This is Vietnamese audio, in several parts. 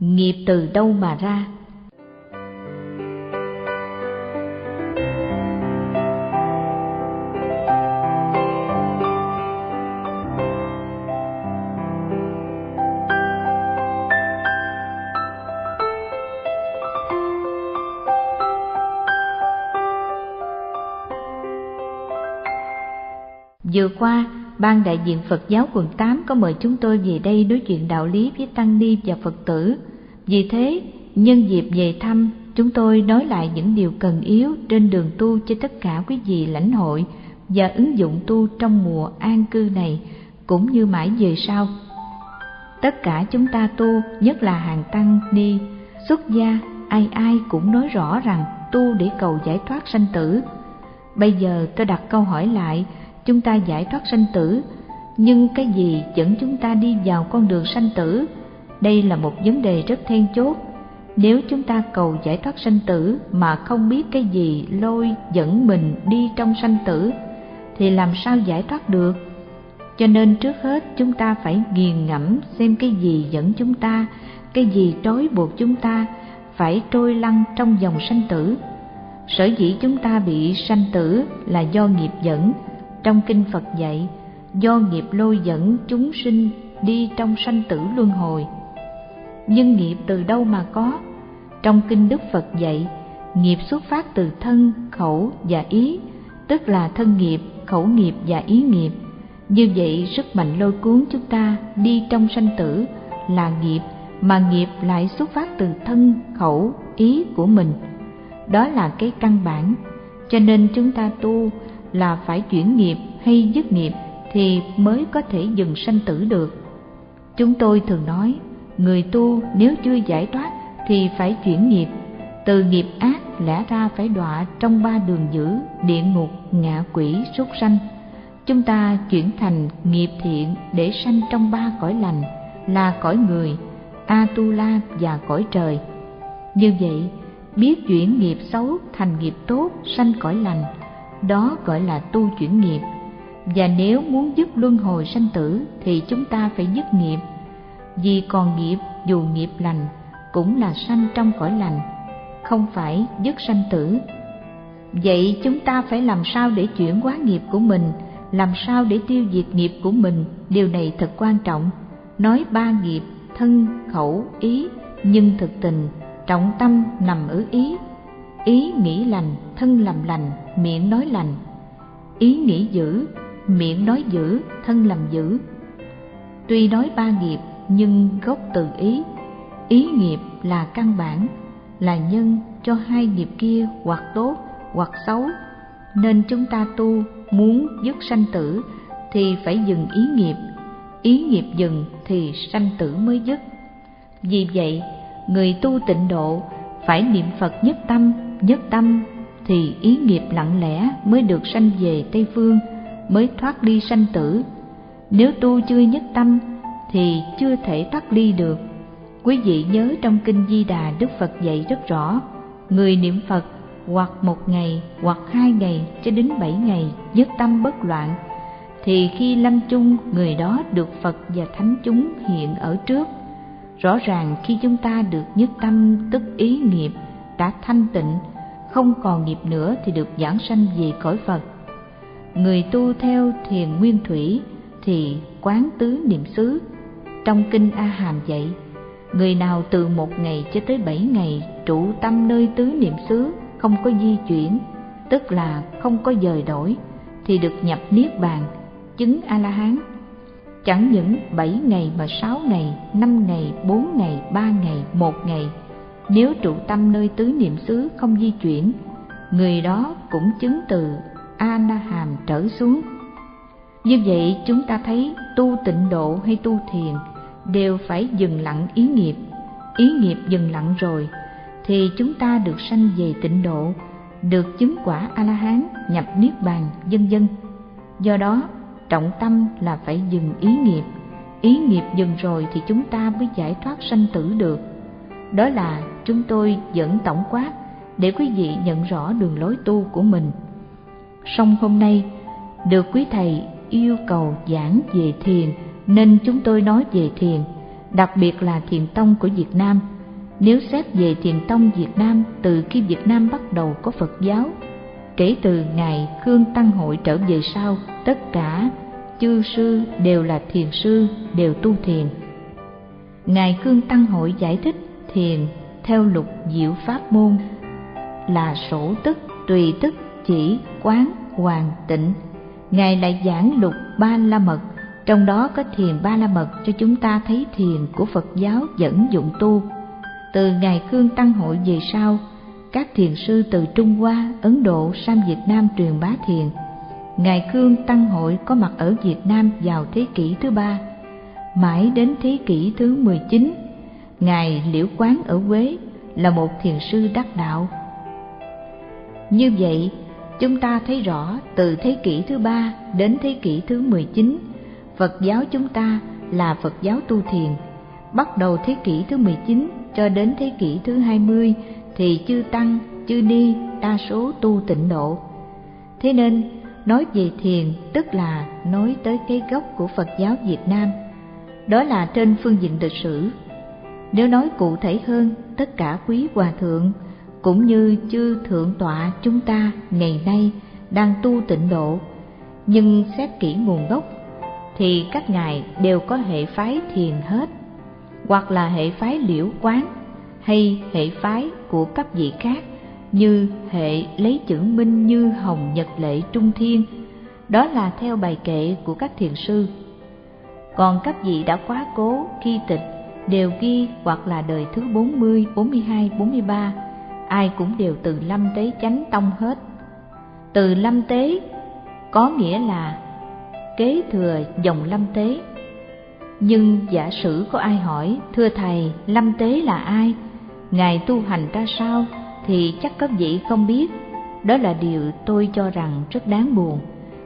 nghiệp từ đâu mà ra Vừa qua, Ban đại diện Phật giáo quận 8 có mời chúng tôi về đây nói chuyện đạo lý với Tăng Ni và Phật tử. Vì thế, nhân dịp về thăm, chúng tôi nói lại những điều cần yếu trên đường tu cho tất cả quý vị lãnh hội và ứng dụng tu trong mùa an cư này cũng như mãi về sau. Tất cả chúng ta tu, nhất là hàng tăng ni, xuất gia, ai ai cũng nói rõ rằng tu để cầu giải thoát sanh tử. Bây giờ tôi đặt câu hỏi lại, chúng ta giải thoát sanh tử nhưng cái gì dẫn chúng ta đi vào con đường sanh tử đây là một vấn đề rất then chốt. Nếu chúng ta cầu giải thoát sanh tử mà không biết cái gì lôi dẫn mình đi trong sanh tử thì làm sao giải thoát được? Cho nên trước hết chúng ta phải nghiền ngẫm xem cái gì dẫn chúng ta cái gì trói buộc chúng ta phải trôi lăn trong dòng sanh tử. Sở dĩ chúng ta bị sanh tử là do nghiệp dẫn. Trong kinh Phật dạy, do nghiệp lôi dẫn chúng sinh đi trong sanh tử luân hồi. Nhưng nghiệp từ đâu mà có? Trong kinh Đức Phật dạy, nghiệp xuất phát từ thân, khẩu và ý, tức là thân nghiệp, khẩu nghiệp và ý nghiệp. Như vậy, sức mạnh lôi cuốn chúng ta đi trong sanh tử là nghiệp mà nghiệp lại xuất phát từ thân, khẩu, ý của mình. Đó là cái căn bản. Cho nên chúng ta tu là phải chuyển nghiệp hay dứt nghiệp thì mới có thể dừng sanh tử được. Chúng tôi thường nói, người tu nếu chưa giải thoát thì phải chuyển nghiệp, từ nghiệp ác lẽ ra phải đọa trong ba đường dữ, địa ngục, ngạ quỷ, súc sanh. Chúng ta chuyển thành nghiệp thiện để sanh trong ba cõi lành là cõi người, A-tu-la và cõi trời. Như vậy, biết chuyển nghiệp xấu thành nghiệp tốt sanh cõi lành đó gọi là tu chuyển nghiệp và nếu muốn dứt luân hồi sanh tử thì chúng ta phải dứt nghiệp vì còn nghiệp, dù nghiệp lành, cũng là sanh trong cõi lành, không phải dứt sanh tử. Vậy chúng ta phải làm sao để chuyển hóa nghiệp của mình, làm sao để tiêu diệt nghiệp của mình? Điều này thật quan trọng. Nói ba nghiệp, thân, khẩu, ý, nhưng thực tình, trọng tâm nằm ở ý. Ý nghĩ lành, thân làm lành, miệng nói lành. Ý nghĩ dữ, miệng nói dữ, thân làm dữ. Tuy nói ba nghiệp nhưng gốc từ ý ý nghiệp là căn bản là nhân cho hai nghiệp kia hoặc tốt hoặc xấu nên chúng ta tu muốn dứt sanh tử thì phải dừng ý nghiệp ý nghiệp dừng thì sanh tử mới dứt vì vậy người tu tịnh độ phải niệm phật nhất tâm nhất tâm thì ý nghiệp lặng lẽ mới được sanh về Tây Phương, mới thoát đi sanh tử. Nếu tu chưa nhất tâm thì chưa thể tắt ly được. Quý vị nhớ trong Kinh Di Đà Đức Phật dạy rất rõ, người niệm Phật hoặc một ngày hoặc hai ngày cho đến bảy ngày nhất tâm bất loạn, thì khi lâm chung người đó được Phật và Thánh chúng hiện ở trước. Rõ ràng khi chúng ta được nhất tâm tức ý nghiệp đã thanh tịnh không còn nghiệp nữa thì được giảng sanh về cõi Phật. Người tu theo thiền nguyên thủy thì quán tứ niệm xứ. Trong kinh A Hàm dạy, người nào từ một ngày cho tới bảy ngày trụ tâm nơi tứ niệm xứ không có di chuyển, tức là không có dời đổi, thì được nhập niết bàn, chứng A La Hán. Chẳng những bảy ngày mà sáu ngày, năm ngày, bốn ngày, ba ngày, một ngày nếu trụ tâm nơi tứ niệm xứ không di chuyển, người đó cũng chứng từ A Na Hàm trở xuống. Như vậy chúng ta thấy tu tịnh độ hay tu thiền đều phải dừng lặng ý nghiệp. Ý nghiệp dừng lặng rồi thì chúng ta được sanh về tịnh độ, được chứng quả A-la-hán, nhập niết bàn, vân vân. Do đó, trọng tâm là phải dừng ý nghiệp. Ý nghiệp dừng rồi thì chúng ta mới giải thoát sanh tử được. Đó là chúng tôi dẫn tổng quát để quý vị nhận rõ đường lối tu của mình. Song hôm nay, được quý thầy yêu cầu giảng về thiền nên chúng tôi nói về thiền. đặc biệt là thiền tông của Việt Nam. Nếu xét về thiền tông Việt Nam từ khi Việt Nam bắt đầu có Phật giáo, kể từ ngày Khương Tăng Hội trở về sau, tất cả chư sư đều là thiền sư, đều tu thiền. Ngài Cương Tăng Hội giải thích thiền theo lục diệu pháp môn là sổ tức, tùy tức, chỉ, quán, hoàn, tịnh. Ngài lại giảng lục ba la mật, trong đó có thiền ba la mật cho chúng ta thấy thiền của Phật giáo dẫn dụng tu. Từ ngày Khương Tăng Hội về sau, các thiền sư từ Trung Hoa, Ấn Độ sang Việt Nam truyền bá thiền. Ngài Khương Tăng Hội có mặt ở Việt Nam vào thế kỷ thứ ba, mãi đến thế kỷ thứ 19, Ngài Liễu Quán ở Quế là một thiền sư đắc đạo. Như vậy, chúng ta thấy rõ từ thế kỷ thứ ba đến thế kỷ thứ 19, Phật giáo chúng ta là Phật giáo tu thiền. Bắt đầu thế kỷ thứ 19 cho đến thế kỷ thứ 20 thì chư tăng, chư ni đa số tu tịnh độ. Thế nên nói về thiền tức là nói tới cái gốc của Phật giáo Việt Nam. Đó là trên phương diện lịch sử. Nếu nói cụ thể hơn, tất cả quý hòa thượng cũng như chư thượng tọa chúng ta ngày nay đang tu tịnh độ, nhưng xét kỹ nguồn gốc thì các ngài đều có hệ phái thiền hết, hoặc là hệ phái liễu quán hay hệ phái của các vị khác như hệ lấy chữ minh như hồng nhật lệ trung thiên. Đó là theo bài kệ của các thiền sư. Còn các vị đã quá cố khi tịch đều ghi hoặc là đời thứ 40, 42, 43 ai cũng đều từ lâm tế chánh tông hết. Từ lâm tế có nghĩa là kế thừa dòng lâm tế. Nhưng giả sử có ai hỏi, thưa thầy, lâm tế là ai? Ngài tu hành ra sao? Thì chắc các vị không biết. Đó là điều tôi cho rằng rất đáng buồn.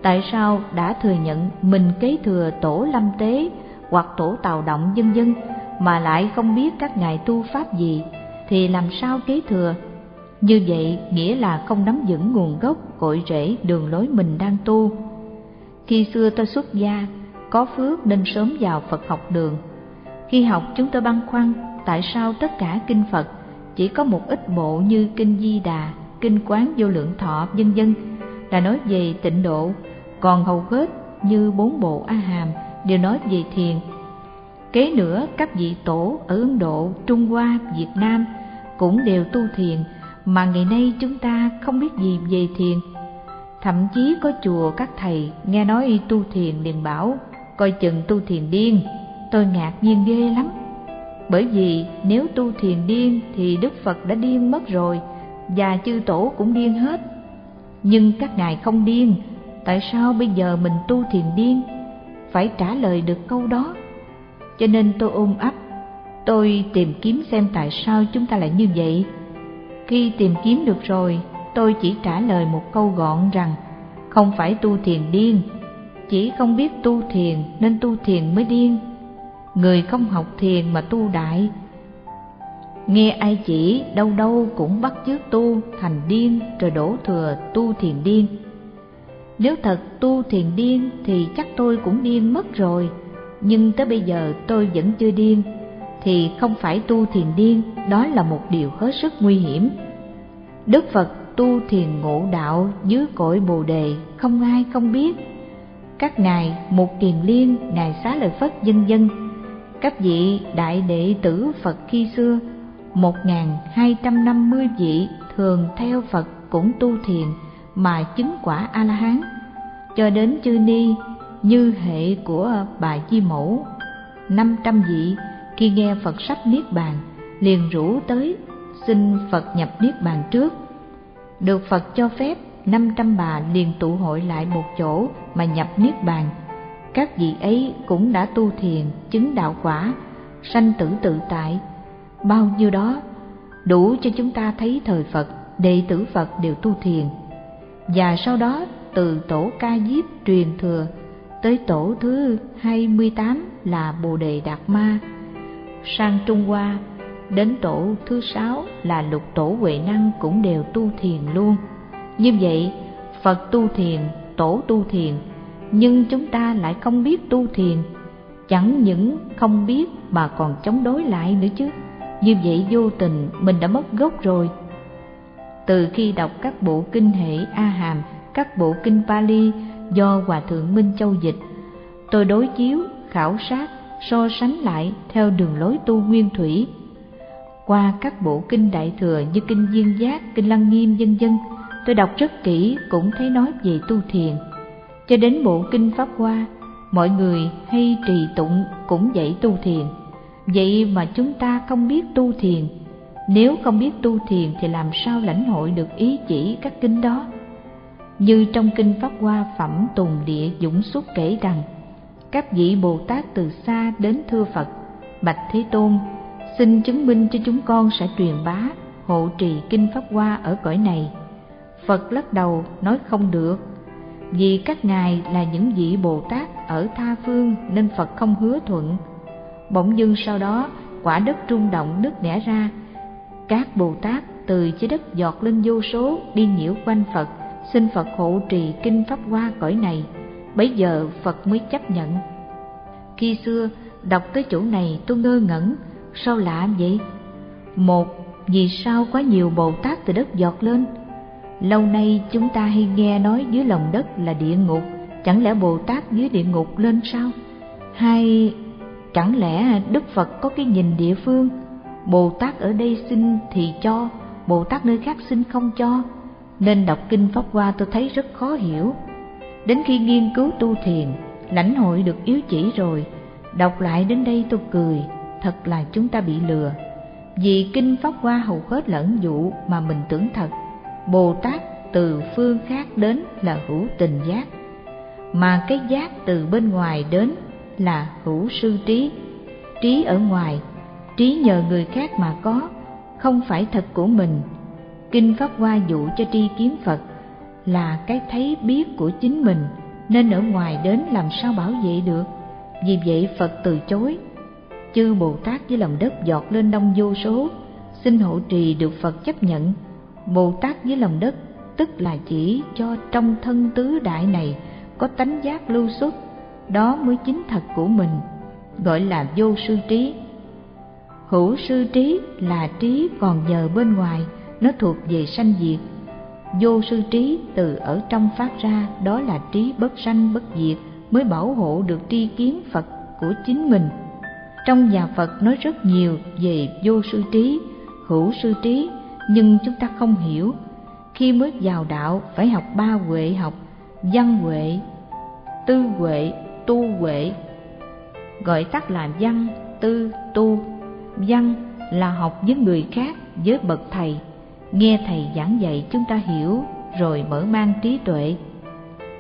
Tại sao đã thừa nhận mình kế thừa tổ lâm tế hoặc tổ tào động vân vân mà lại không biết các ngài tu pháp gì? Thì làm sao kế thừa? Như vậy nghĩa là không nắm vững nguồn gốc cội rễ đường lối mình đang tu khi xưa tôi xuất gia, có phước nên sớm vào phật học đường. Khi học chúng tôi băn khoăn, tại sao tất cả kinh phật chỉ có một ít bộ như kinh di đà, kinh quán vô lượng thọ, vân vân? Là nói về tịnh độ, còn hầu hết như bốn bộ a hàm đều nói về thiền. Kế nữa, các vị tổ ở ấn độ, trung hoa, việt nam cũng đều tu thiền, mà ngày nay chúng ta không biết gì về thiền thậm chí có chùa các thầy nghe nói tu thiền liền bảo, coi chừng tu thiền điên. Tôi ngạc nhiên ghê lắm. Bởi vì nếu tu thiền điên thì đức phật đã điên mất rồi, và chư tổ cũng điên hết. Nhưng các ngài không điên, tại sao bây giờ mình tu thiền điên? Phải trả lời được câu đó. Cho nên tôi ôm ấp, tôi tìm kiếm xem tại sao chúng ta lại như vậy. Khi tìm kiếm được rồi tôi chỉ trả lời một câu gọn rằng, không phải tu thiền điên, chỉ không biết tu thiền nên tu thiền mới điên. Người không học thiền mà tu đại. Nghe ai chỉ, đâu đâu cũng bắt chước tu thành điên rồi đổ thừa tu thiền điên. Nếu thật tu thiền điên thì chắc tôi cũng điên mất rồi, nhưng tới bây giờ tôi vẫn chưa điên, thì không phải tu thiền điên, đó là một điều hết sức nguy hiểm. Đức phật tu thiền ngộ đạo dưới cội bồ đề không ai không biết các ngài một kiền liên ngài xá lợi phất dân dân các vị đại đệ tử phật khi xưa một hai trăm năm mươi vị thường theo phật cũng tu thiền mà chứng quả a la hán cho đến chư ni như hệ của bà chi Mẫu. năm trăm vị khi nghe Phật sắp Niết Bàn, liền rủ tới xin Phật nhập Niết Bàn trước. Được Phật cho phép, năm trăm bà liền tụ hội lại một chỗ mà nhập Niết Bàn. Các vị ấy cũng đã tu thiền, chứng đạo quả, sanh tử tự tại. Bao nhiêu đó, đủ cho chúng ta thấy thời Phật, đệ tử Phật đều tu thiền. Và sau đó từ tổ ca diếp truyền thừa tới tổ thứ 28 là Bồ Đề Đạt Ma. Sang Trung Hoa, đến tổ thứ sáu là Lục Tổ Huệ Năng cũng đều tu thiền luôn. Như vậy, Phật tu thiền, tổ tu thiền, nhưng chúng ta lại không biết tu thiền. chẳng những không biết mà còn chống đối lại nữa chứ như vậy vô tình mình đã mất gốc rồi từ khi đọc các bộ kinh hệ a hàm các bộ kinh pali do hòa thượng minh châu dịch tôi đối chiếu khảo sát so sánh lại theo đường lối tu nguyên thủy qua các bộ kinh đại thừa như kinh duyên giác, kinh lăng nghiêm, vân vân. Tôi đọc rất kỹ, cũng thấy nói về tu thiền. Cho đến bộ kinh pháp hoa, mọi người hay trì tụng cũng dạy tu thiền. Vậy mà chúng ta không biết tu thiền. Nếu không biết tu thiền thì làm sao lãnh hội được ý chỉ các kinh đó? Như trong kinh pháp hoa phẩm tùng địa dũng xuất kể rằng, các vị bồ tát từ xa đến thưa phật, bạch thế tôn xin chứng minh cho chúng con sẽ truyền bá, hộ trì kinh pháp hoa ở cõi này. Phật lắc đầu, nói không được. Vì các ngài là những vị bồ tát ở tha phương nên phật không hứa thuận. Bỗng dưng sau đó, quả đất rung động nứt nẻ ra. Các bồ tát từ dưới đất giọt lên vô số, đi nhiễu quanh phật, xin phật hộ trì kinh pháp hoa cõi này. Bấy giờ phật mới chấp nhận. Khi xưa, đọc tới chỗ này tôi ngơ ngẩn sao lạ vậy? Một, vì sao quá nhiều bồ tát từ đất giọt lên? Lâu nay chúng ta hay nghe nói dưới lòng đất là địa ngục, chẳng lẽ bồ tát dưới địa ngục lên sao? Hai, chẳng lẽ đức phật có cái nhìn địa phương? Bồ tát ở đây xin thì cho, bồ tát nơi khác xin không cho. Nên đọc kinh pháp hoa tôi thấy rất khó hiểu. Đến khi nghiên cứu tu thiền, lãnh hội được yếu chỉ rồi, đọc lại đến đây tôi cười thật là chúng ta bị lừa. Vì kinh pháp hoa hầu hết lẫn dụ mà mình tưởng thật. Bồ tát từ phương khác đến là hữu tình giác. Mà cái giác từ bên ngoài đến là hữu sư trí. Trí ở ngoài, trí nhờ người khác mà có, không phải thật của mình. Kinh pháp hoa dụ cho tri kiến phật là cái thấy biết của chính mình, nên ở ngoài đến làm sao bảo vệ được? Vì vậy phật từ chối chư bồ tát với lòng đất giọt lên đông vô số, xin hộ trì được phật chấp nhận. Bồ tát dưới lòng đất, tức là chỉ cho trong thân tứ đại này có tánh giác lưu xuất, đó mới chính thật của mình, gọi là vô sư trí. Hữu sư trí là trí còn nhờ bên ngoài, nó thuộc về sanh diệt. Vô sư trí từ ở trong phát ra, đó là trí bất sanh bất diệt, mới bảo hộ được tri kiến phật của chính mình trong nhà phật nói rất nhiều về vô sư trí, hữu sư trí, nhưng chúng ta không hiểu. Khi mới vào đạo, phải học ba huệ học, văn huệ, tư huệ, tu huệ. Gọi tắt là văn, tư, tu. Văn là học với người khác, với bậc thầy. Nghe thầy giảng dạy chúng ta hiểu, rồi mở mang trí tuệ.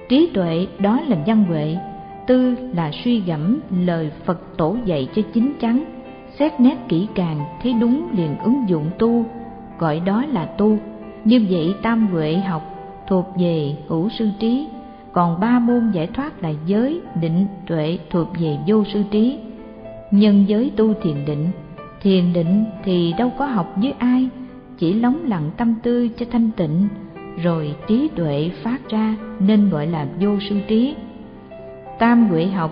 Trí tuệ đó là văn huệ tư là suy gẫm lời phật tổ dạy cho chính chắn, xét nét kỹ càng thấy đúng liền ứng dụng tu, gọi đó là tu. Như vậy tam huệ học thuộc về hữu sư trí, còn ba môn giải thoát là giới, định, tuệ thuộc về vô sư trí. Nhân giới tu thiền định thiền định thì đâu có học với ai, chỉ lóng lặng tâm tư cho thanh tịnh, rồi trí tuệ phát ra nên gọi là vô sư trí tam huệ học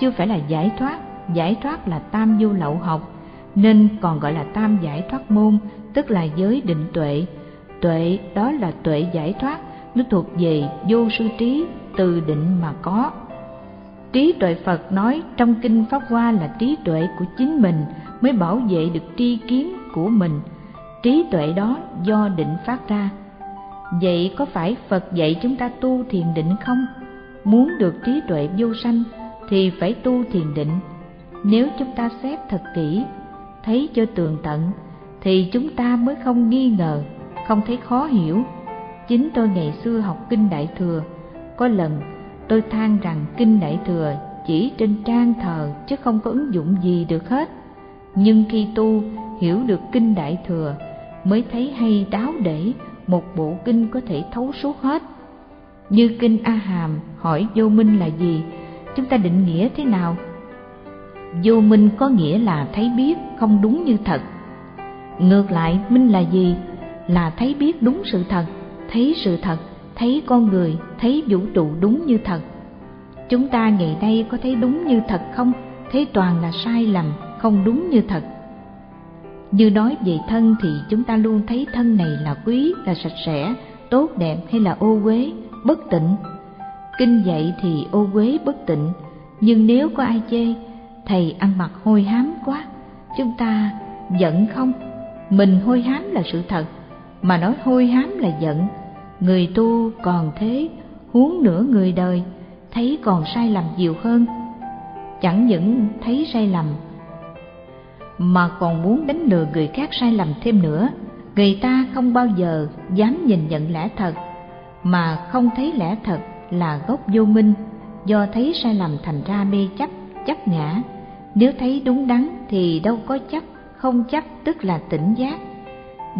chưa phải là giải thoát. Giải thoát là tam vô lậu học, nên còn gọi là tam giải thoát môn, tức là giới định tuệ. Tuệ đó là tuệ giải thoát, nó thuộc về vô sư trí, từ định mà có. Trí tuệ phật nói trong kinh pháp hoa là trí tuệ của chính mình mới bảo vệ được tri kiến của mình. Trí tuệ đó do định phát ra. Vậy có phải phật dạy chúng ta tu thiền định không? Muốn được trí tuệ vô sanh thì phải tu thiền định. Nếu chúng ta xét thật kỹ, thấy cho tường tận, thì chúng ta mới không nghi ngờ, không thấy khó hiểu. Chính tôi ngày xưa học kinh đại thừa, có lần tôi than rằng kinh đại thừa chỉ trên trang thờ chứ không có ứng dụng gì được hết. Nhưng khi tu, hiểu được kinh đại thừa, mới thấy hay đáo để một bộ kinh có thể thấu suốt hết. Như kinh a hàm hỏi vô minh là gì? Chúng ta định nghĩa thế nào? Vô minh có nghĩa là thấy biết không đúng như thật. Ngược lại, minh là gì? Là thấy biết đúng sự thật, thấy sự thật, thấy con người, thấy vũ trụ đúng như thật. Chúng ta ngày nay có thấy đúng như thật không? Thấy toàn là sai lầm, không đúng như thật. Như nói về thân thì chúng ta luôn thấy thân này là quý, là sạch sẽ, tốt đẹp hay là ô uế, bất tịnh kinh dậy thì ô uế bất tịnh. Nhưng nếu có ai chê, thầy ăn mặc hôi hám quá, chúng ta giận không? Mình hôi hám là sự thật, mà nói hôi hám là giận. Người tu còn thế, huống nữa người đời, thấy còn sai lầm nhiều hơn. Chẳng những thấy sai lầm, mà còn muốn đánh lừa người khác sai lầm thêm nữa. Người ta không bao giờ dám nhìn nhận lẽ thật, mà không thấy lẽ thật là gốc vô minh. Do thấy sai lầm thành ra mê chấp chấp ngã. Nếu thấy đúng đắn thì đâu có chấp, không chấp tức là tỉnh giác.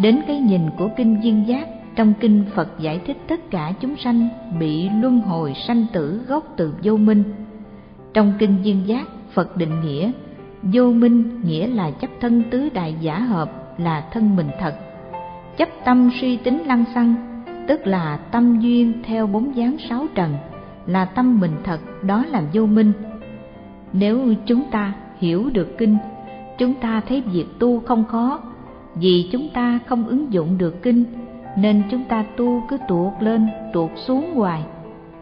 Đến cái nhìn của kinh viên giác, trong kinh phật giải thích tất cả chúng sanh bị luân hồi sanh tử gốc từ vô minh. Trong kinh viên giác, phật định nghĩa, vô minh nghĩa là chấp thân tứ đại giả hợp, là thân mình thật. Chấp tâm suy tính lăng xăng tức là tâm duyên theo bốn dáng sáu trần, là tâm mình thật, đó là vô minh. Nếu chúng ta hiểu được kinh, chúng ta thấy việc tu không khó. Vì chúng ta không ứng dụng được kinh, nên chúng ta tu cứ tuột lên, tuột xuống hoài.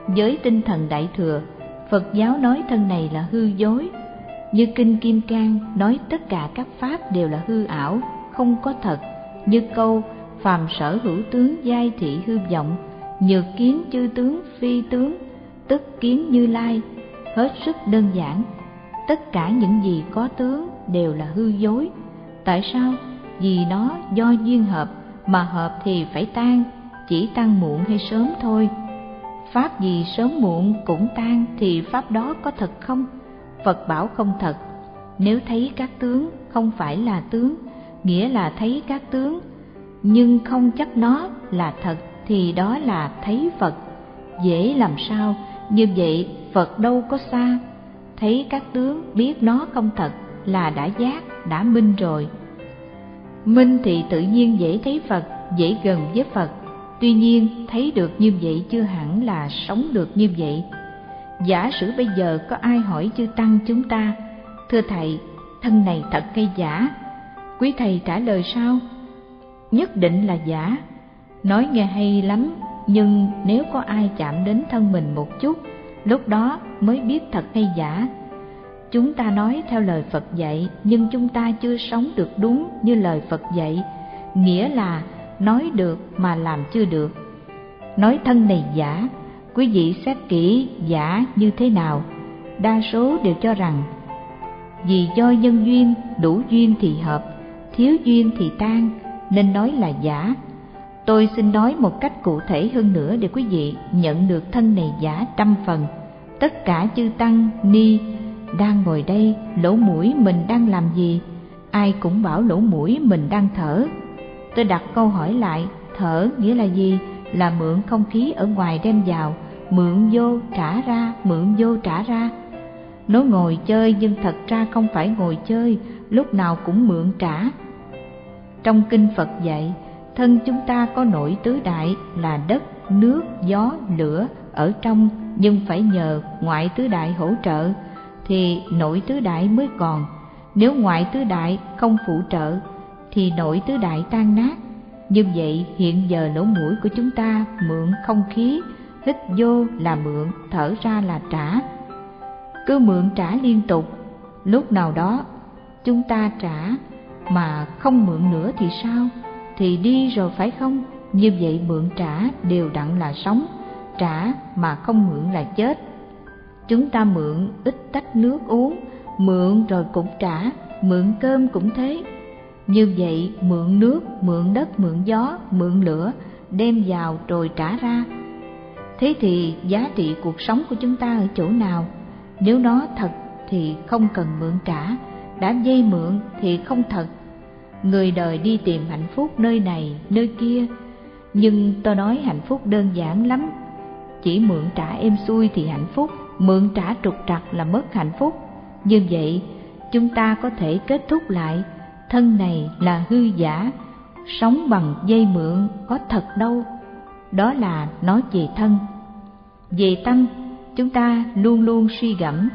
Với tinh thần đại thừa, phật giáo nói thân này là hư dối. Như kinh kim cang nói tất cả các pháp đều là hư ảo, không có thật. Như câu phàm sở hữu tướng giai thị hư vọng nhược kiến chư tướng, phi tướng, tức kiến như lai, hết sức đơn giản. Tất cả những gì có tướng đều là hư dối. Tại sao? Vì nó do duyên hợp, mà hợp thì phải tan, chỉ tan muộn hay sớm thôi. Pháp gì sớm muộn cũng tan thì pháp đó có thật không? Phật bảo không thật. Nếu thấy các tướng không phải là tướng, nghĩa là thấy các tướng nhưng không chắc nó là thật thì đó là thấy phật. Dễ làm sao? Như vậy, phật đâu có xa. Thấy các tướng biết nó không thật là đã giác, đã minh rồi. Minh thì tự nhiên dễ thấy phật, dễ gần với phật. Tuy nhiên, thấy được như vậy chưa hẳn là sống được như vậy. Giả sử bây giờ có ai hỏi chư tăng chúng ta, thưa thầy, thân này thật hay giả? Quý thầy trả lời sao? Nhất định là giả. Nói nghe hay lắm, nhưng nếu có ai chạm đến thân mình một chút, lúc đó mới biết thật hay giả. Chúng ta nói theo lời phật dạy, nhưng chúng ta chưa sống được đúng như lời phật dạy. Nghĩa là nói được mà làm chưa được. Nói thân này giả, quý vị xét kỹ giả như thế nào? Đa số đều cho rằng, vì do nhân duyên, đủ duyên thì hợp, thiếu duyên thì tan nên nói là giả. Tôi xin nói một cách cụ thể hơn nữa để quý vị nhận được thân này giả trăm phần. Tất cả chư tăng, ni đang ngồi đây, lỗ mũi mình đang làm gì? Ai cũng bảo lỗ mũi mình đang thở. Tôi đặt câu hỏi lại, thở nghĩa là gì? Là mượn không khí ở ngoài đem vào, mượn vô trả ra, mượn vô trả ra. Nó ngồi chơi nhưng thật ra không phải ngồi chơi, lúc nào cũng mượn trả trong kinh phật dạy, thân chúng ta có nội tứ đại là đất, nước, gió, lửa ở trong, nhưng phải nhờ ngoại tứ đại hỗ trợ thì nội tứ đại mới còn. Nếu ngoại tứ đại không phụ trợ thì nội tứ đại tan nát. Như vậy, hiện giờ lỗ mũi của chúng ta mượn không khí, hít vô là mượn, thở ra là trả. Cứ mượn trả liên tục, lúc nào đó chúng ta trả mà không mượn nữa thì sao? Thì đi rồi phải không? Như vậy mượn trả đều đặn là sống, trả mà không mượn là chết. Chúng ta mượn ít tách nước uống, mượn rồi cũng trả, mượn cơm cũng thế. Như vậy mượn nước, mượn đất, mượn gió, mượn lửa, đem vào rồi trả ra. Thế thì giá trị cuộc sống của chúng ta ở chỗ nào? Nếu nó thật thì không cần mượn trả đã dây mượn thì không thật. Người đời đi tìm hạnh phúc nơi này, nơi kia. Nhưng tôi nói hạnh phúc đơn giản lắm. Chỉ mượn trả êm xuôi thì hạnh phúc, mượn trả trục trặc là mất hạnh phúc. Như vậy, chúng ta có thể kết thúc lại. Thân này là hư giả, sống bằng dây mượn có thật đâu. Đó là nói về thân. Về tâm, chúng ta luôn luôn suy gẫm,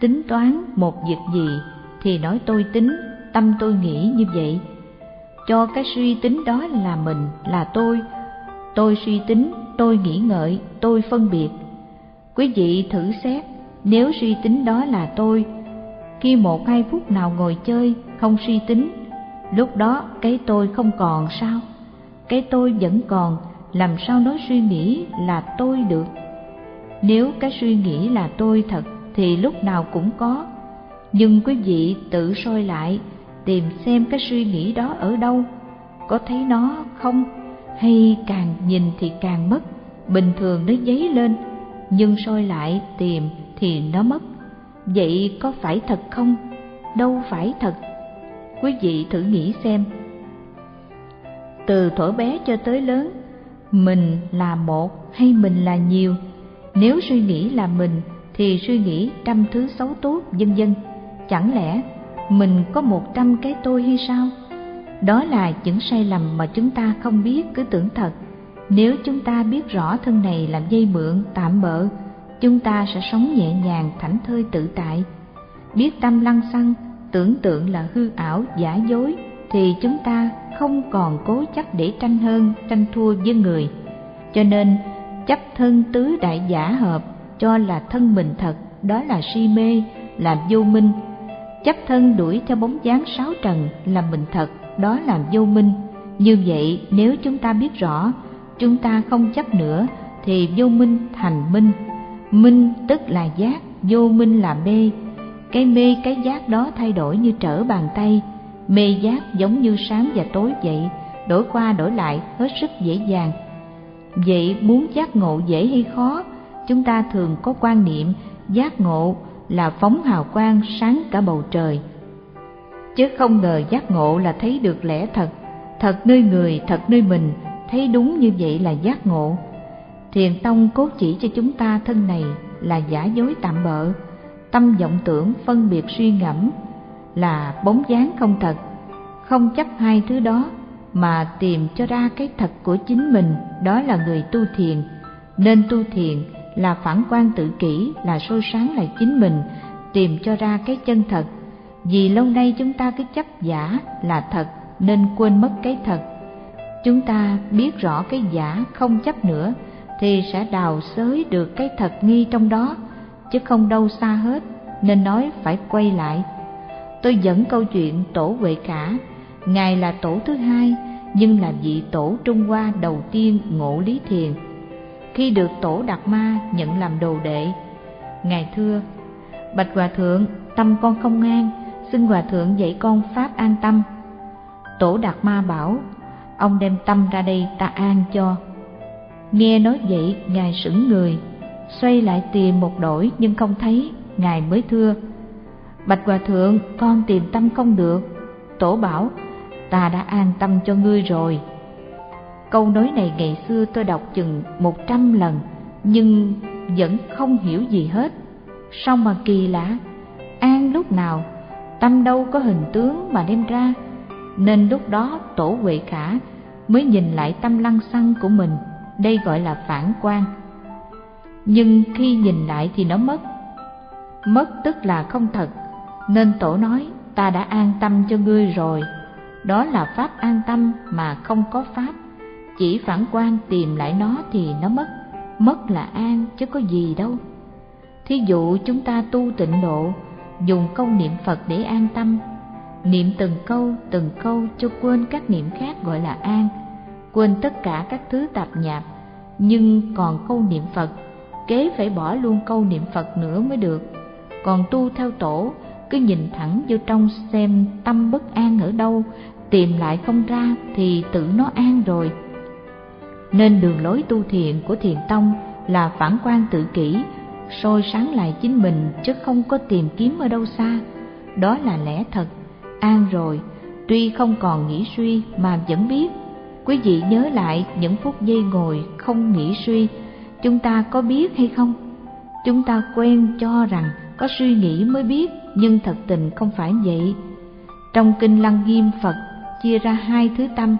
tính toán một việc gì thì nói tôi tính, tâm tôi nghĩ như vậy. Cho cái suy tính đó là mình, là tôi. Tôi suy tính, tôi nghĩ ngợi, tôi phân biệt. Quý vị thử xét, nếu suy tính đó là tôi, khi một hai phút nào ngồi chơi không suy tính, lúc đó cái tôi không còn sao? Cái tôi vẫn còn, làm sao nói suy nghĩ là tôi được? Nếu cái suy nghĩ là tôi thật, thì lúc nào cũng có nhưng quý vị tự soi lại, tìm xem cái suy nghĩ đó ở đâu, có thấy nó không? Hay càng nhìn thì càng mất, bình thường nó dấy lên, nhưng soi lại, tìm thì nó mất. Vậy có phải thật không? Đâu phải thật. Quý vị thử nghĩ xem. Từ thuở bé cho tới lớn, mình là một hay mình là nhiều? Nếu suy nghĩ là mình, thì suy nghĩ trăm thứ xấu tốt, vân vân chẳng lẽ mình có một trăm cái tôi hay sao? Đó là những sai lầm mà chúng ta không biết, cứ tưởng thật. Nếu chúng ta biết rõ thân này làm dây mượn, tạm bợ, chúng ta sẽ sống nhẹ nhàng, thảnh thơi, tự tại. Biết tâm lăng xăng, tưởng tượng là hư ảo, giả dối, thì chúng ta không còn cố chấp để tranh hơn, tranh thua với người. Cho nên, chấp thân tứ đại giả hợp, cho là thân mình thật, đó là si mê, là vô minh chấp thân đuổi theo bóng dáng sáu trần là mình thật, đó là vô minh. Như vậy, nếu chúng ta biết rõ, chúng ta không chấp nữa, thì vô minh thành minh. Minh tức là giác, vô minh là mê. Cái mê, cái giác đó thay đổi như trở bàn tay. Mê giác giống như sáng và tối vậy, đổi qua đổi lại hết sức dễ dàng. Vậy muốn giác ngộ dễ hay khó, chúng ta thường có quan niệm, giác ngộ là phóng hào quang sáng cả bầu trời. Chứ không ngờ giác ngộ là thấy được lẽ thật thật nơi người, thật nơi mình, thấy đúng như vậy là giác ngộ. Thiền tông cốt chỉ cho chúng ta thân này là giả dối tạm bợ, tâm vọng tưởng phân biệt suy ngẫm là bóng dáng không thật. Không chấp hai thứ đó mà tìm cho ra cái thật của chính mình, đó là người tu thiền. Nên tu thiền là phản quan tự kỷ là soi sáng lại chính mình tìm cho ra cái chân thật. Vì lâu nay chúng ta cứ chấp giả là thật nên quên mất cái thật. Chúng ta biết rõ cái giả không chấp nữa thì sẽ đào xới được cái thật nghi trong đó chứ không đâu xa hết nên nói phải quay lại. Tôi dẫn câu chuyện tổ huệ cả, ngài là tổ thứ hai nhưng là vị tổ trung hoa đầu tiên ngộ lý thiền khi được tổ đạt ma nhận làm đồ đệ. Ngài thưa, bạch hòa thượng, tâm con không an xin hòa thượng dạy con pháp an tâm. Tổ đạt ma bảo, ông đem tâm ra đây ta an cho. Nghe nói vậy, ngài sững người, xoay lại tìm một đổi nhưng không thấy, ngài mới thưa, bạch hòa thượng, con tìm tâm không được. Tổ bảo, ta đã an tâm cho ngươi rồi câu nói này ngày xưa tôi đọc chừng một trăm lần, nhưng vẫn không hiểu gì hết. Sao mà kỳ lạ, an lúc nào, tâm đâu có hình tướng mà đem ra, nên lúc đó tổ huệ khả mới nhìn lại tâm lăng xăng của mình, đây gọi là phản quan nhưng khi nhìn lại thì nó mất. Mất tức là không thật, nên tổ nói, ta đã an tâm cho ngươi rồi, đó là pháp an tâm mà không có pháp chỉ phản quan tìm lại nó thì nó mất. Mất là an, chứ có gì đâu. Thí dụ chúng ta tu tịnh độ, dùng câu niệm phật để an tâm. Niệm từng câu từng câu, cho quên các niệm khác gọi là an. Quên tất cả các thứ tạp nhạp, nhưng còn câu niệm phật, kế phải bỏ luôn câu niệm phật nữa mới được. Còn tu theo tổ, cứ nhìn thẳng vô trong xem tâm bất an ở đâu, tìm lại không ra thì tự nó an rồi nên đường lối tu thiện của thiền tông là phản quan tự kỷ, soi sáng lại chính mình chứ không có tìm kiếm ở đâu xa. Đó là lẽ thật. An rồi, tuy không còn nghĩ suy mà vẫn biết. Quý vị nhớ lại những phút giây ngồi không nghĩ suy, chúng ta có biết hay không? Chúng ta quen cho rằng có suy nghĩ mới biết, nhưng thật tình không phải vậy. Trong kinh lăng nghiêm phật chia ra hai thứ tâm,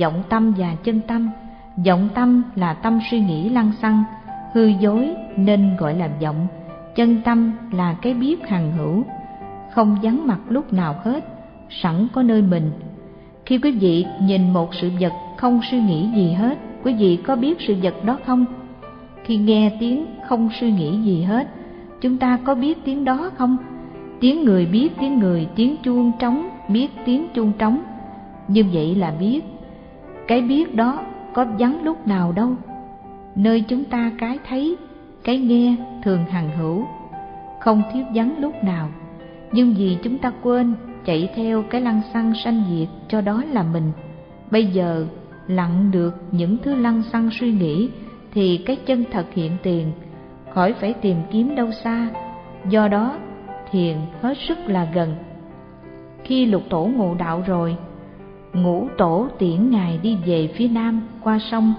vọng tâm và chân tâm vọng tâm là tâm suy nghĩ lăng xăng, hư dối nên gọi là vọng chân tâm là cái biết hằng hữu. Không vắng mặt lúc nào hết, sẵn có nơi mình. Khi quý vị nhìn một sự vật không suy nghĩ gì hết, quý vị có biết sự vật đó không? Khi nghe tiếng không suy nghĩ gì hết, chúng ta có biết tiếng đó không? Tiếng người biết tiếng người, tiếng chuông trống biết tiếng chuông trống. Như vậy là biết. Cái biết đó có vắng lúc nào đâu. Nơi chúng ta cái thấy, cái nghe thường hằng hữu. Không thiếu vắng lúc nào. Nhưng vì chúng ta quên chạy theo cái lăng xăng sanh diệt cho đó là mình. Bây giờ lặng được những thứ lăng xăng suy nghĩ thì cái chân thật hiện tiền, khỏi phải tìm kiếm đâu xa. Do đó, thiền hết sức là gần. Khi lục tổ ngộ đạo rồi ngũ tổ tiễn ngài đi về phía nam qua sông.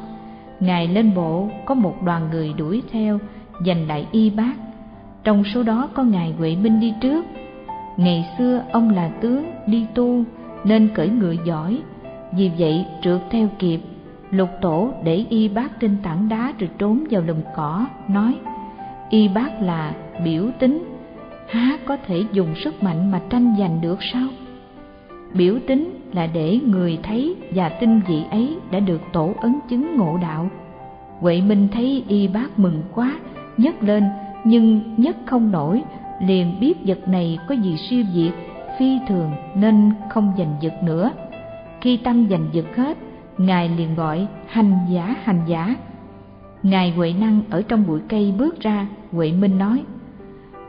Ngài lên bộ, có một đoàn người đuổi theo, giành lại y bác. Trong số đó có ngài huệ minh đi trước. Ngày xưa, ông là tướng đi tu, nên cởi ngựa giỏi. Vì vậy, trượt theo kịp, lục tổ để y bác trên tảng đá rồi trốn vào lùm cỏ, nói, y bác là biểu tính, há có thể dùng sức mạnh mà tranh giành được sao? Biểu tính là để người thấy và tin vị ấy đã được tổ ấn chứng ngộ đạo. Huệ minh thấy y bác mừng quá, nhấc lên, nhưng nhấc không nổi, liền biết vật này có gì siêu việt, phi thường nên không giành giật nữa. Khi tâm giành giật hết, ngài liền gọi hành giả hành giả. Ngài huệ năng ở trong bụi cây bước ra, huệ minh nói,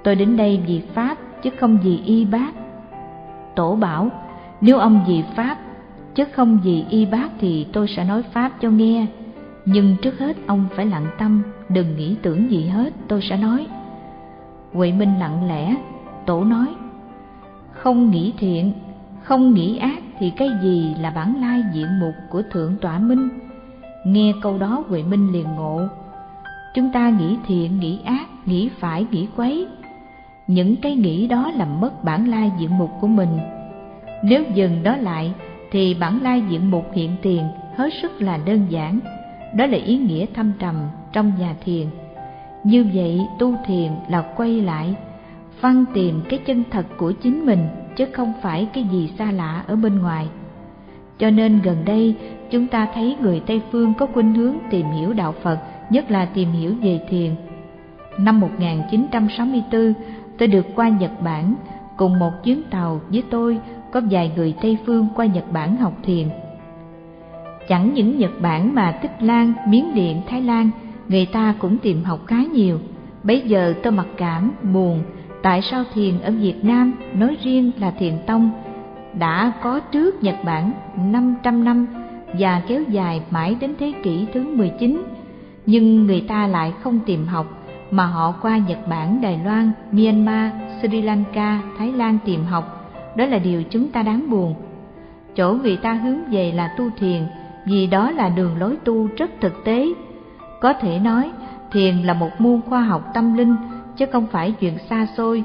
tôi đến đây vì pháp chứ không vì y bác. Tổ bảo nếu ông vì pháp, chứ không vì y bác thì tôi sẽ nói pháp cho nghe. Nhưng trước hết ông phải lặng tâm, đừng nghĩ tưởng gì hết, tôi sẽ nói. Huệ minh lặng lẽ, tổ nói, không nghĩ thiện, không nghĩ ác thì cái gì là bản lai diện mục của thượng tọa minh? Nghe câu đó, huệ minh liền ngộ. Chúng ta nghĩ thiện, nghĩ ác, nghĩ phải, nghĩ quấy. Những cái nghĩ đó làm mất bản lai diện mục của mình nếu dừng đó lại, thì bản lai diện mục hiện tiền hết sức là đơn giản. Đó là ý nghĩa thâm trầm trong nhà thiền. Như vậy, tu thiền là quay lại, phân tìm cái chân thật của chính mình, chứ không phải cái gì xa lạ ở bên ngoài. Cho nên gần đây, chúng ta thấy người tây phương có khuynh hướng tìm hiểu đạo phật, nhất là tìm hiểu về thiền. Năm 1964 tôi được qua Nhật Bản cùng một chuyến tàu với tôi có vài người Tây phương qua Nhật Bản học thiền. Chẳng những Nhật Bản mà Tích Lan, Miến Điện, Thái Lan, người ta cũng tìm học khá nhiều. Bây giờ tôi mặc cảm, buồn, tại sao thiền ở Việt Nam nói riêng là thiền tông đã có trước Nhật Bản 500 năm và kéo dài mãi đến thế kỷ thứ 19, nhưng người ta lại không tìm học mà họ qua Nhật Bản, Đài Loan, Myanmar, Sri Lanka, Thái Lan tìm học, đó là điều chúng ta đáng buồn. Chỗ người ta hướng về là tu thiền, vì đó là đường lối tu rất thực tế. Có thể nói, thiền là một môn khoa học tâm linh, chứ không phải chuyện xa xôi.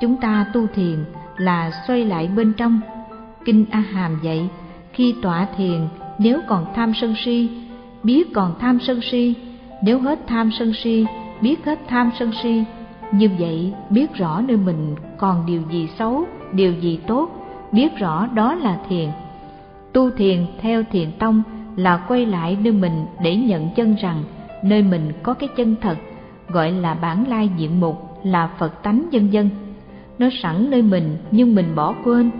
Chúng ta tu thiền là xoay lại bên trong. Kinh A Hàm dạy, khi tọa thiền, nếu còn tham sân si, biết còn tham sân si, nếu hết tham sân si, biết hết tham sân si như vậy, biết rõ nơi mình còn điều gì xấu, điều gì tốt, biết rõ đó là thiền. Tu thiền theo thiền tông là quay lại nơi mình để nhận chân rằng nơi mình có cái chân thật, gọi là bản lai diện mục, là phật tánh dân dân. Nó sẵn nơi mình nhưng mình bỏ quên.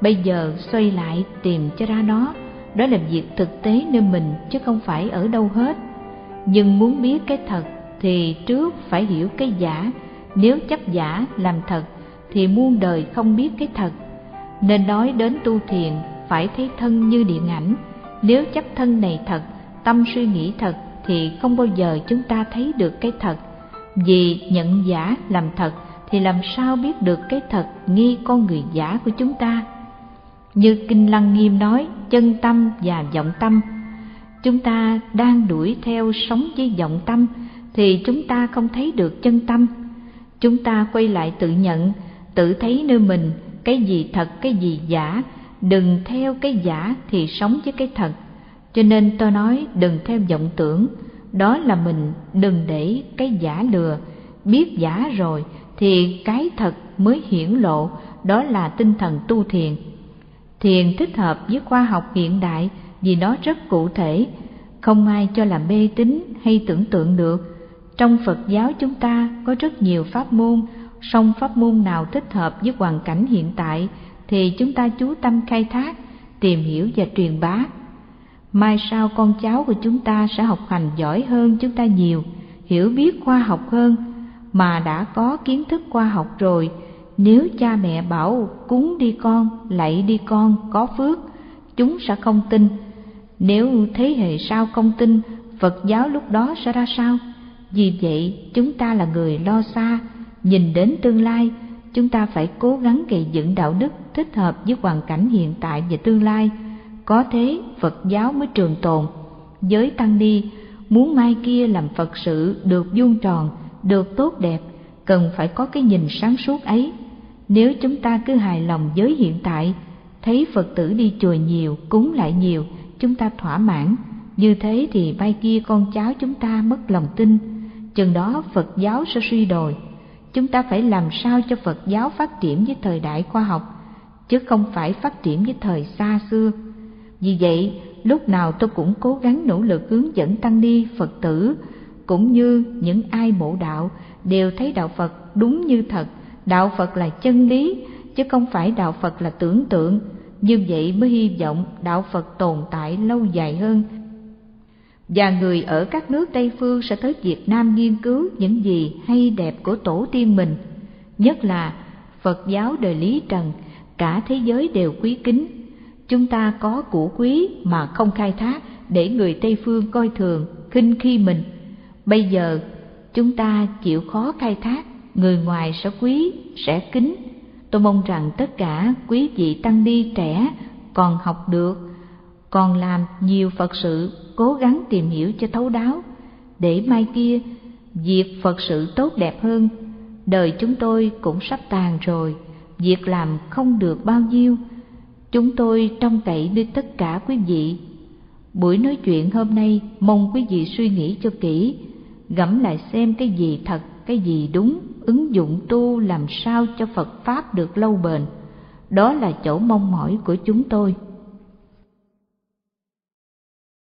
Bây giờ xoay lại tìm cho ra nó. Đó là việc thực tế nơi mình chứ không phải ở đâu hết. Nhưng muốn biết cái thật thì trước phải hiểu cái giả nếu chấp giả làm thật, thì muôn đời không biết cái thật. Nên nói đến tu thiền, phải thấy thân như điện ảnh. Nếu chấp thân này thật, tâm suy nghĩ thật, thì không bao giờ chúng ta thấy được cái thật. Vì nhận giả làm thật, thì làm sao biết được cái thật nghi con người giả của chúng ta? Như kinh lăng nghiêm nói, chân tâm và vọng tâm. Chúng ta đang đuổi theo sống với vọng tâm, thì chúng ta không thấy được chân tâm chúng ta quay lại tự nhận tự thấy nơi mình cái gì thật cái gì giả đừng theo cái giả thì sống với cái thật cho nên tôi nói đừng theo vọng tưởng đó là mình đừng để cái giả lừa biết giả rồi thì cái thật mới hiển lộ, đó là tinh thần tu thiền. Thiền thích hợp với khoa học hiện đại vì nó rất cụ thể, không ai cho là mê tín hay tưởng tượng được. Trong Phật giáo chúng ta có rất nhiều pháp môn, song pháp môn nào thích hợp với hoàn cảnh hiện tại thì chúng ta chú tâm khai thác, tìm hiểu và truyền bá. Mai sau con cháu của chúng ta sẽ học hành giỏi hơn chúng ta nhiều, hiểu biết khoa học hơn, mà đã có kiến thức khoa học rồi, nếu cha mẹ bảo cúng đi con, lạy đi con, có phước, chúng sẽ không tin. Nếu thế hệ sau không tin, Phật giáo lúc đó sẽ ra sao? Vì vậy, chúng ta là người lo xa, nhìn đến tương lai, chúng ta phải cố gắng gây dựng đạo đức thích hợp với hoàn cảnh hiện tại và tương lai. Có thế, Phật giáo mới trường tồn. Giới tăng ni muốn mai kia làm Phật sự được vuông tròn, được tốt đẹp, cần phải có cái nhìn sáng suốt ấy. Nếu chúng ta cứ hài lòng với hiện tại, thấy Phật tử đi chùa nhiều, cúng lại nhiều, chúng ta thỏa mãn, như thế thì mai kia con cháu chúng ta mất lòng tin, chừng đó Phật giáo sẽ suy đồi. Chúng ta phải làm sao cho Phật giáo phát triển với thời đại khoa học, chứ không phải phát triển với thời xa xưa. Vì vậy, lúc nào tôi cũng cố gắng nỗ lực hướng dẫn tăng ni Phật tử, cũng như những ai mộ đạo đều thấy đạo Phật đúng như thật, đạo Phật là chân lý, chứ không phải đạo Phật là tưởng tượng. Như vậy mới hy vọng đạo Phật tồn tại lâu dài hơn và người ở các nước Tây phương sẽ tới Việt Nam nghiên cứu những gì hay đẹp của tổ tiên mình, nhất là Phật giáo đời Lý Trần, cả thế giới đều quý kính. Chúng ta có của quý mà không khai thác để người Tây phương coi thường, khinh khi mình. Bây giờ chúng ta chịu khó khai thác, người ngoài sẽ quý, sẽ kính. Tôi mong rằng tất cả quý vị tăng ni trẻ còn học được còn làm nhiều Phật sự cố gắng tìm hiểu cho thấu đáo, để mai kia việc Phật sự tốt đẹp hơn. Đời chúng tôi cũng sắp tàn rồi, việc làm không được bao nhiêu. Chúng tôi trông cậy nơi tất cả quý vị. Buổi nói chuyện hôm nay mong quý vị suy nghĩ cho kỹ, gẫm lại xem cái gì thật, cái gì đúng, ứng dụng tu làm sao cho Phật Pháp được lâu bền. Đó là chỗ mong mỏi của chúng tôi.